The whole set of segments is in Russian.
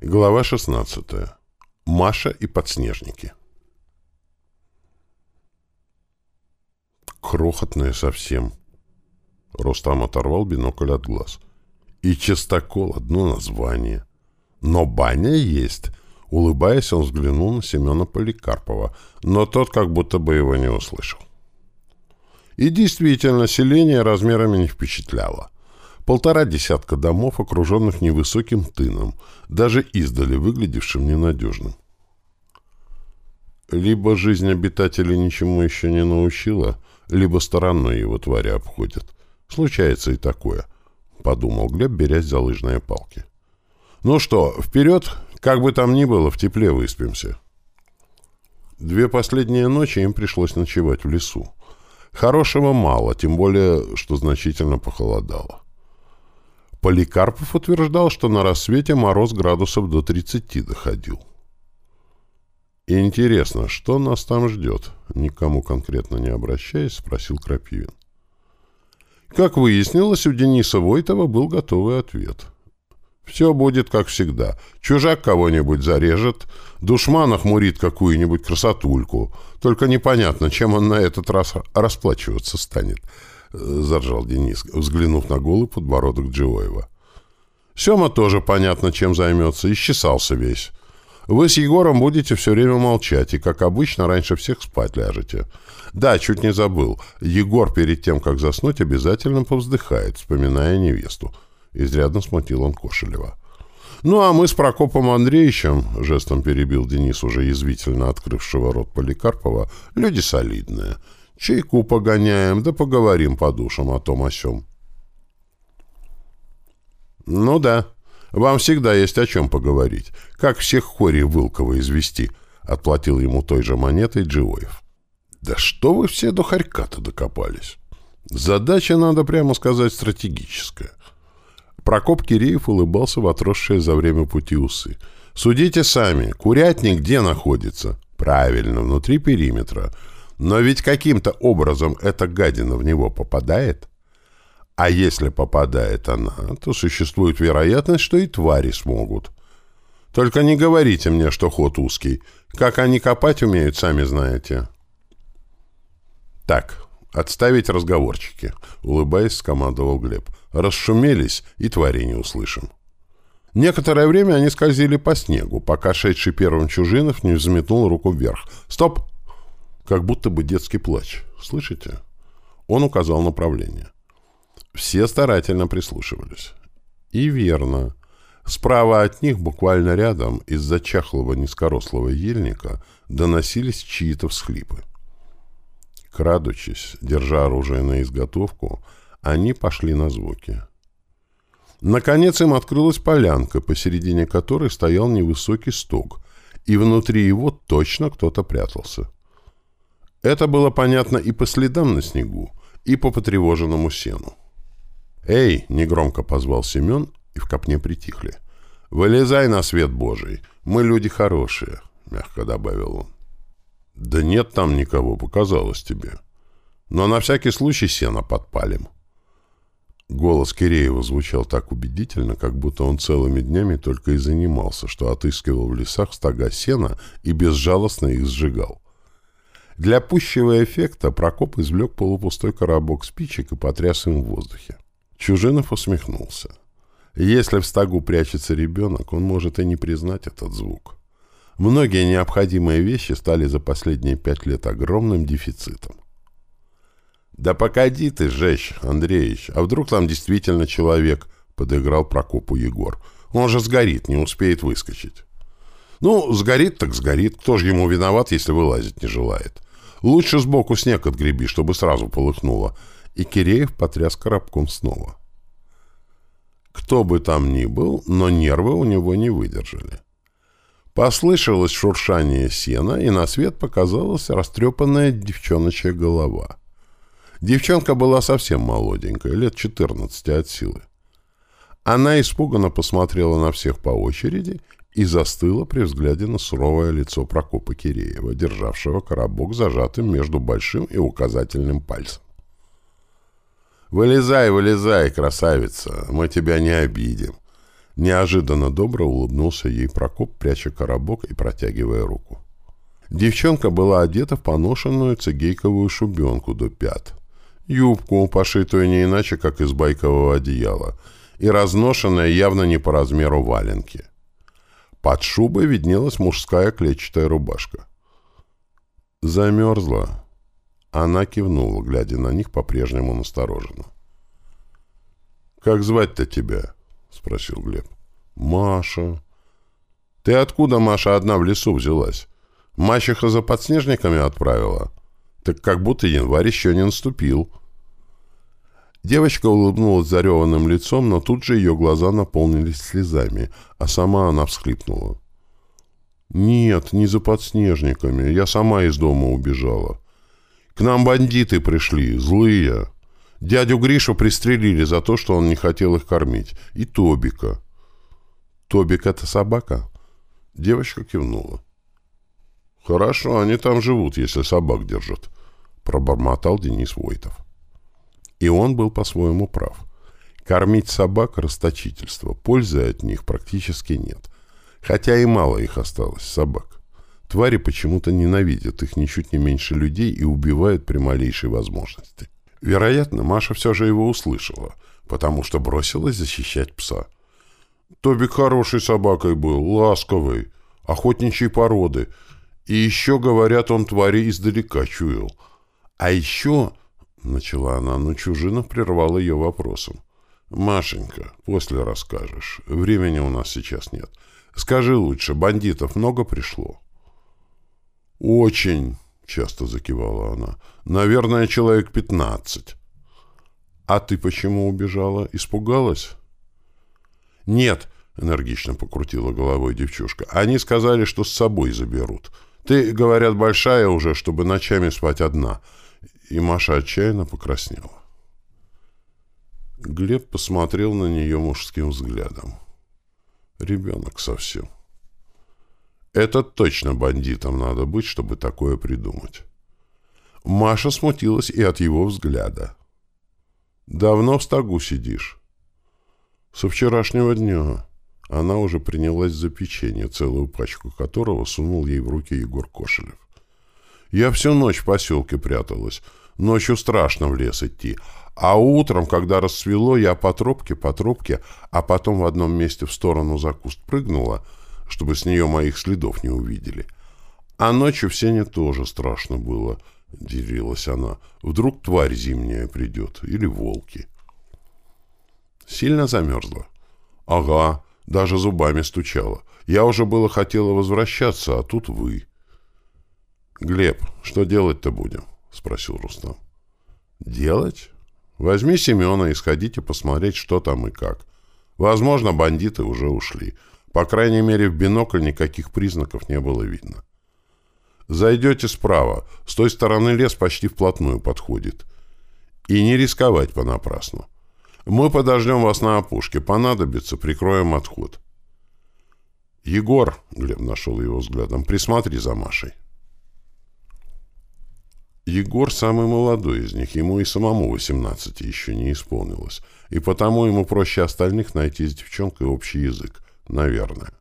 Глава 16. Маша и подснежники. Крохотные совсем. Рустам оторвал бинокль от глаз. И чистокол — одно название. Но баня есть. Улыбаясь, он взглянул на Семена Поликарпова, но тот как будто бы его не услышал. И действительно, селение размерами не впечатляло. Полтора десятка домов, окруженных невысоким тыном, даже издали выглядевшим ненадежным. Либо жизнь обитателей ничему еще не научила, либо стороной его твари обходят. Случается и такое, — подумал Глеб, берясь за лыжные палки. Ну что, вперед, как бы там ни было, в тепле выспимся. Две последние ночи им пришлось ночевать в лесу. Хорошего мало, тем более, что значительно похолодало. Поликарпов утверждал, что на рассвете мороз градусов до 30 доходил. «Интересно, что нас там ждет?» Никому конкретно не обращаясь, спросил Крапивин. Как выяснилось, у Дениса Войтова был готовый ответ. «Все будет как всегда. Чужак кого-нибудь зарежет, душман охмурит какую-нибудь красотульку. Только непонятно, чем он на этот раз расплачиваться станет». — заржал Денис, взглянув на голый подбородок Джиоева. «Сема тоже понятно, чем займется, исчесался весь. Вы с Егором будете все время молчать, и, как обычно, раньше всех спать ляжете. Да, чуть не забыл. Егор перед тем, как заснуть, обязательно повздыхает, вспоминая невесту». Изрядно смутил он Кошелева. «Ну, а мы с Прокопом Андреевичем, — жестом перебил Денис, уже язвительно открывшего рот Поликарпова, — люди солидные». Чайку погоняем, да поговорим по душам о том о сём. Ну да, вам всегда есть о чем поговорить. Как всех хори Вылкова извести, отплатил ему той же монетой Джиоев. Да что вы все до хорька-то докопались? Задача, надо прямо сказать, стратегическая. Прокоп Киреев улыбался в отросшие за время пути усы. «Судите сами. Курятник где находится?» «Правильно, внутри периметра. Но ведь каким-то образом эта гадина в него попадает. А если попадает она, то существует вероятность, что и твари смогут. Только не говорите мне, что ход узкий. Как они копать умеют, сами знаете. Так, отставить разговорчики, улыбаясь, скомандовал Глеб. Расшумелись, и твари не услышим. Некоторое время они скользили по снегу, пока шедший первым Чужинов не взметнул руку вверх. «Стоп!» Как будто бы детский плач. Слышите? Он указал направление. Все старательно прислушивались. И верно. Справа от них, буквально рядом, из-за чахлого низкорослого ельника, доносились чьи-то всхлипы. Крадучись, держа оружие на изготовку, они пошли на звуки. Наконец им открылась полянка, посередине которой стоял невысокий сток, и внутри его точно кто-то прятался. Это было понятно и по следам на снегу, и по потревоженному сену. «Эй!» — негромко позвал Семен, и в копне притихли. «Вылезай на свет Божий! Мы люди хорошие!» — мягко добавил он. «Да нет там никого, показалось тебе. Но на всякий случай сено подпалим». Голос Киреева звучал так убедительно, как будто он целыми днями только и занимался, что отыскивал в лесах стога сена и безжалостно их сжигал. Для пущего эффекта Прокоп извлек полупустой коробок спичек и потряс им в воздухе. Чужинов усмехнулся. Если в стогу прячется ребенок, он может и не признать этот звук. Многие необходимые вещи стали за последние пять лет огромным дефицитом. «Да погоди ты, жечь, Андреевич, а вдруг там действительно человек?» — подыграл Прокопу Егор. «Он же сгорит, не успеет выскочить». «Ну, сгорит так сгорит. Кто же ему виноват, если вылазить не желает?» Лучше сбоку снег отгреби, чтобы сразу полыхнуло. И Киреев потряс коробком снова. Кто бы там ни был, но нервы у него не выдержали. Послышалось шуршание сена, и на свет показалась растрепанная девчоночья голова. Девчонка была совсем молоденькая, лет 14 от силы. Она испуганно посмотрела на всех по очереди и застыла при взгляде на суровое лицо Прокопа Киреева, державшего коробок зажатым между большим и указательным пальцем. «Вылезай, вылезай, красавица, мы тебя не обидим!» Неожиданно добро улыбнулся ей Прокоп, пряча коробок и протягивая руку. Девчонка была одета в поношенную цигейковую шубенку до пят, юбку, пошитую не иначе, как из байкового одеяла, и разношенная явно не по размеру валенки. Под шубой виднелась мужская клетчатая рубашка. «Замерзла?» Она кивнула, глядя на них по-прежнему настороженно. «Как звать-то тебя?» — спросил Глеб. «Маша». «Ты откуда, Маша, одна в лесу взялась? Мачеха за подснежниками отправила? Так как будто январь еще не наступил». Девочка улыбнулась зареванным лицом, но тут же ее глаза наполнились слезами, а сама она всхлипнула. «Нет, не за подснежниками. Я сама из дома убежала. К нам бандиты пришли, злые. Дядю Гришу пристрелили за то, что он не хотел их кормить. И Тобика». «Тобик — это собака?» Девочка кивнула. «Хорошо, они там живут, если собак держат», — пробормотал Денис Войтов. И он был по-своему прав. Кормить собак – расточительство, пользы от них практически нет. Хотя и мало их осталось, собак. Твари почему-то ненавидят их ничуть не меньше людей и убивают при малейшей возможности. Вероятно, Маша все же его услышала, потому что бросилась защищать пса. Тобик хорошей собакой был, ласковый, охотничьей породы. И еще, говорят, он твари издалека чуял. А еще — начала она, но Чужинов прервал ее вопросом. «Машенька, после расскажешь. Времени у нас сейчас нет. Скажи лучше, бандитов много пришло?» «Очень», — часто закивала она. «Наверное, человек пятнадцать». «А ты почему убежала? Испугалась?» «Нет», — энергично покрутила головой девчушка. «Они сказали, что с собой заберут. Ты, говорят, большая уже, чтобы ночами спать одна и Маша отчаянно покраснела. Глеб посмотрел на нее мужским взглядом. Ребенок совсем. Это точно бандитом надо быть, чтобы такое придумать. Маша смутилась и от его взгляда. «Давно в стогу сидишь?» «Со вчерашнего дня». Она уже принялась за печенье, целую пачку которого сунул ей в руки Егор Кошелев. «Я всю ночь в поселке пряталась. Ночью страшно в лес идти. А утром, когда рассвело, я по тропке, по тропке, а потом в одном месте в сторону за куст прыгнула, чтобы с нее моих следов не увидели. А ночью в сене тоже страшно было, — делилась она. Вдруг тварь зимняя придет, или волки. Сильно замерзла? Ага, даже зубами стучала. Я уже было хотела возвращаться, а тут вы. Глеб, что делать-то будем? —— спросил Рустам. «Делать? Возьми Семена и сходите посмотреть, что там и как. Возможно, бандиты уже ушли. По крайней мере, в бинокль никаких признаков не было видно. Зайдете справа. С той стороны лес почти вплотную подходит. И не рисковать понапрасну. Мы подождем вас на опушке. Понадобится, прикроем отход». «Егор», — Глеб нашел его взглядом, — «присмотри за Машей». Егор самый молодой из них, ему и самому 18 еще не исполнилось, и потому ему проще остальных найти с девчонкой общий язык, наверное.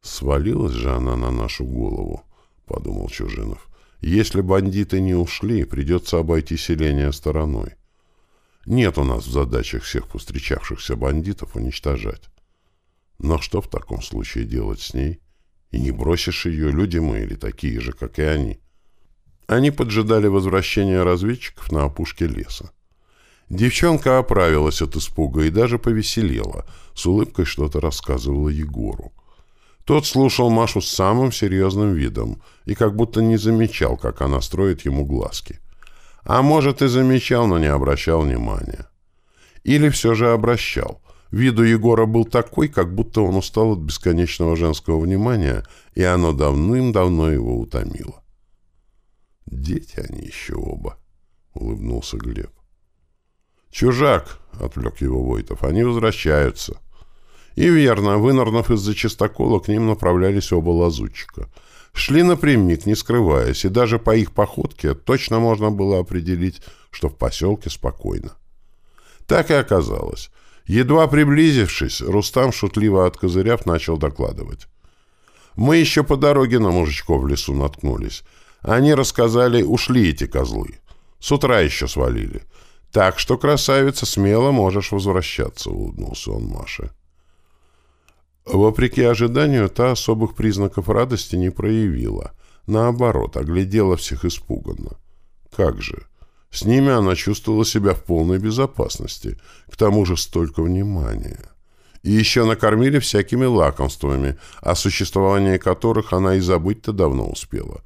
«Свалилась же она на нашу голову», — подумал Чужинов. «Если бандиты не ушли, придется обойти селение стороной. Нет у нас в задачах всех повстречавшихся бандитов уничтожать. Но что в таком случае делать с ней? И не бросишь ее, люди мы или такие же, как и они». Они поджидали возвращения разведчиков на опушке леса. Девчонка оправилась от испуга и даже повеселела, с улыбкой что-то рассказывала Егору. Тот слушал Машу с самым серьезным видом и как будто не замечал, как она строит ему глазки. А может, и замечал, но не обращал внимания. Или все же обращал. Вид у Егора был такой, как будто он устал от бесконечного женского внимания, и оно давным-давно его утомило. Дети они еще оба, — улыбнулся Глеб. «Чужак!» — отвлек его Войтов. «Они возвращаются». И верно, вынырнув из-за чистокола, к ним направлялись оба лазутчика. Шли напрямик, не скрываясь, и даже по их походке точно можно было определить, что в поселке спокойно. Так и оказалось. Едва приблизившись, Рустам, шутливо откозыряв, начал докладывать. «Мы еще по дороге на мужичков в лесу наткнулись. Они рассказали, ушли эти козлы. С утра еще свалили. Так что, красавица, смело можешь возвращаться», — улыбнулся он Маше. Вопреки ожиданию, та особых признаков радости не проявила. Наоборот, оглядела всех испуганно. Как же! С ними она чувствовала себя в полной безопасности. К тому же столько внимания. И еще накормили всякими лакомствами, о существовании которых она и забыть-то давно успела.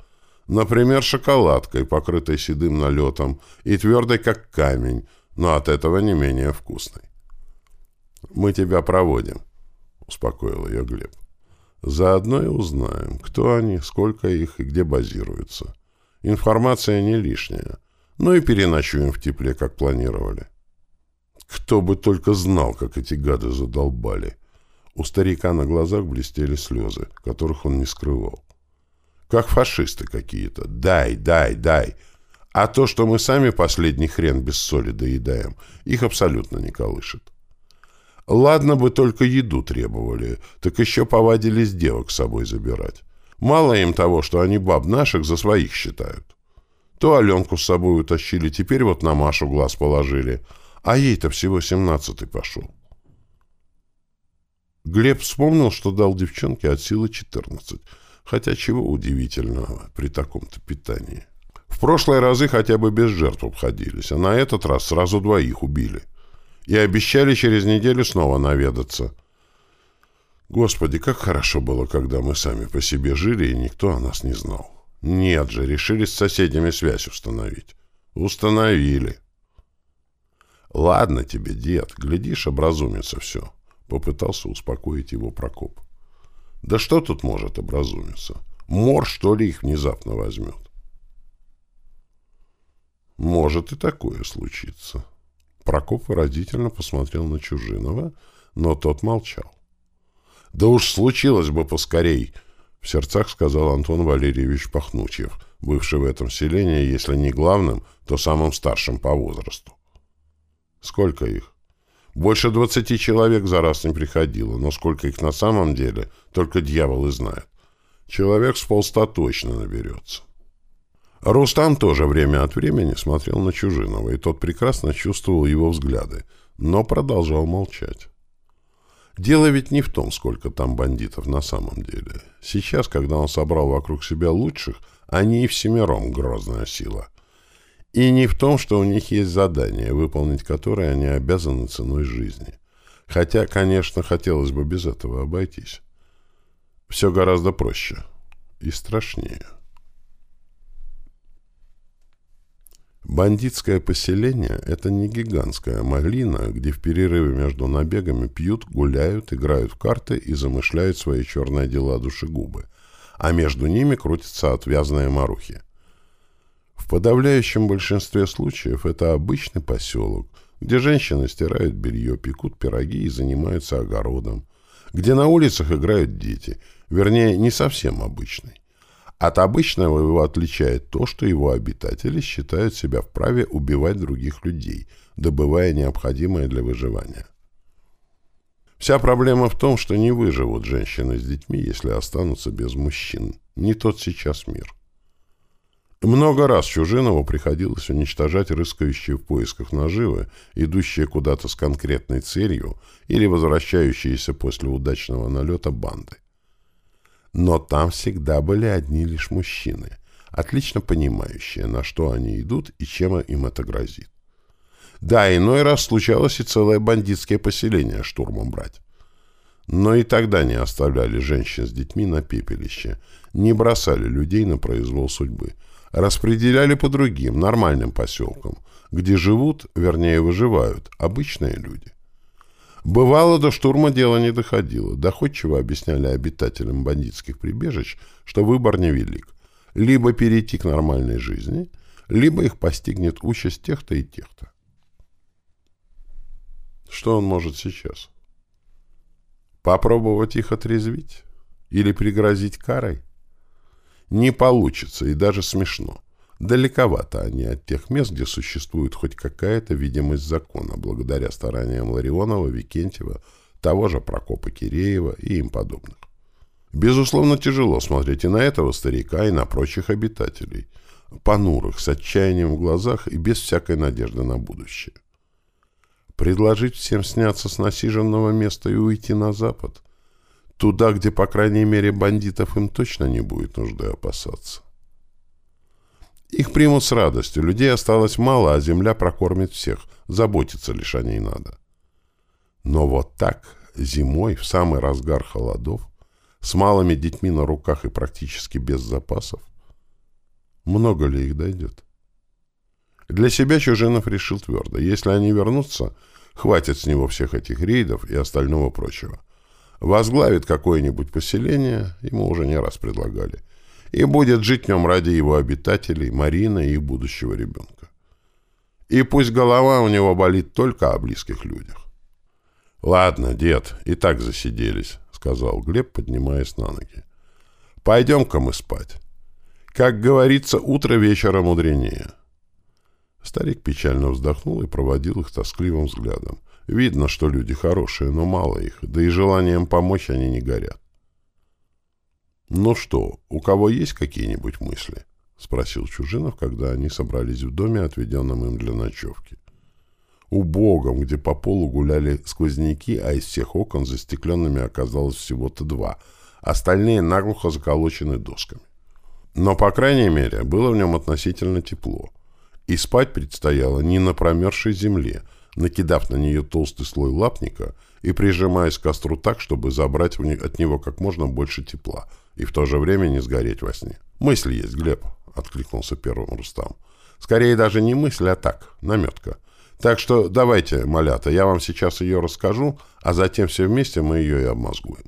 Например, шоколадкой, покрытой седым налетом, и твердой, как камень, но от этого не менее вкусной. «Мы тебя проводим», — успокоил ее Глеб. «Заодно и узнаем, кто они, сколько их и где базируются. Информация не лишняя. Ну и переночуем в тепле, как планировали». Кто бы только знал, как эти гады задолбали. У старика на глазах блестели слезы, которых он не скрывал. Как фашисты какие-то. Дай, дай, дай. А то, что мы сами последний хрен без соли доедаем, их абсолютно не колышет. Ладно бы только еду требовали, так еще повадились девок с собой забирать. Мало им того, что они баб наших за своих считают. То Аленку с собой утащили, теперь вот на Машу глаз положили. А ей-то всего семнадцатый пошел. Глеб вспомнил, что дал девчонке от силы четырнадцать. Хотя чего удивительного при таком-то питании. В прошлые разы хотя бы без жертв обходились, а на этот раз сразу двоих убили и обещали через неделю снова наведаться. Господи, как хорошо было, когда мы сами по себе жили, и никто о нас не знал. Нет же, решили с соседями связь установить. Установили. Ладно тебе, дед, глядишь, образумится все. Попытался успокоить его Прокоп. Да что тут может образумиться? Мор, что ли, их внезапно возьмет? Может и такое случиться. Прокоп выразительно посмотрел на Чужинова, но тот молчал. «Да уж случилось бы поскорей!» — в сердцах сказал Антон Валерьевич Пахнучьев, бывший в этом селении, если не главным, то самым старшим по возрасту. «Сколько их?» «Больше двадцати человек за раз не приходило, но сколько их на самом деле, только дьявол и знает. Человек с полста точно наберется». Рустам тоже время от времени смотрел на Чужинова, и тот прекрасно чувствовал его взгляды, но продолжал молчать. Дело ведь не в том, сколько там бандитов на самом деле. Сейчас, когда он собрал вокруг себя лучших, они и всемиром грозная сила. И не в том, что у них есть задание, выполнить которое они обязаны ценой жизни. Хотя, конечно, хотелось бы без этого обойтись. Все гораздо проще и страшнее. Бандитское поселение – это не гигантская малина, где в перерыве между набегами пьют, гуляют, играют в карты и замышляют свои черные дела душегубы, а между ними крутятся отвязные марухи. В подавляющем большинстве случаев это обычный поселок, где женщины стирают белье, пекут пироги и занимаются огородом, где на улицах играют дети, вернее, не совсем обычный. От обычного его отличает то, что его обитатели считают себя вправе убивать других людей, добывая необходимое для выживания. Вся проблема в том, что не выживут женщины с детьми, если останутся без мужчин. Не тот сейчас мир. Много раз Чужинову приходилось уничтожать рыскающие в поисках наживы, идущие куда-то с конкретной целью или возвращающиеся после удачного налета банды. Но там всегда были одни лишь мужчины, отлично понимающие, на что они идут и чем им это грозит. Да, иной раз случалось и целое бандитское поселение штурмом брать. Но и тогда не оставляли женщин с детьми на пепелище, не бросали людей на произвол судьбы, распределяли по другим, нормальным поселкам, где живут, вернее выживают, обычные люди. Бывало, до штурма дело не доходило. Доходчиво объясняли обитателям бандитских прибежищ, что выбор невелик. Либо перейти к нормальной жизни, либо их постигнет участь тех-то и тех-то. Что он может сейчас? Попробовать их отрезвить? Или пригрозить карой? Не получится и даже смешно. Далековато они от тех мест, где существует хоть какая-то видимость закона, благодаря стараниям Ларионова, Викентьева, того же Прокопа Киреева и им подобных. Безусловно, тяжело смотреть и на этого старика, и на прочих обитателей, понурых, с отчаянием в глазах и без всякой надежды на будущее. Предложить всем сняться с насиженного места и уйти на запад? Туда, где, по крайней мере, бандитов им точно не будет нужды опасаться. Их примут с радостью. Людей осталось мало, а земля прокормит всех. Заботиться лишь о ней надо. Но вот так, зимой, в самый разгар холодов, с малыми детьми на руках и практически без запасов, много ли их дойдет? Для себя Чужинов решил твердо. Если они вернутся, хватит с него всех этих рейдов и остального прочего. Возглавит какое-нибудь поселение, ему уже не раз предлагали – и будет жить в нем ради его обитателей, Марины и будущего ребенка. И пусть голова у него болит только о близких людях. «Ладно, дед, и так засиделись», — сказал Глеб, поднимаясь на ноги. «Пойдем-ка мы спать. Как говорится, утро вечера мудренее». Старик печально вздохнул и проводил их тоскливым взглядом. Видно, что люди хорошие, но мало их, да и желанием помочь они не горят. «Ну что, у кого есть какие-нибудь мысли?» — спросил Чужинов, когда они собрались в доме, отведенном им для ночевки. Убогом, где по полу гуляли сквозняки, а из всех окон застекленными оказалось всего-то два, остальные наглухо заколочены досками. Но, по крайней мере, было в нем относительно тепло. И спать предстояло не на промерзшей земле, накидав на нее толстый слой лапника и прижимаясь к костру так, чтобы забрать от него как можно больше тепла — и в то же время не сгореть во сне. «Мысль есть, Глеб», — откликнулся первым Рустам. «Скорее даже не мысль, а так, наметка. Так что давайте, малята, я вам сейчас ее расскажу, а затем все вместе мы ее и обмозгуем».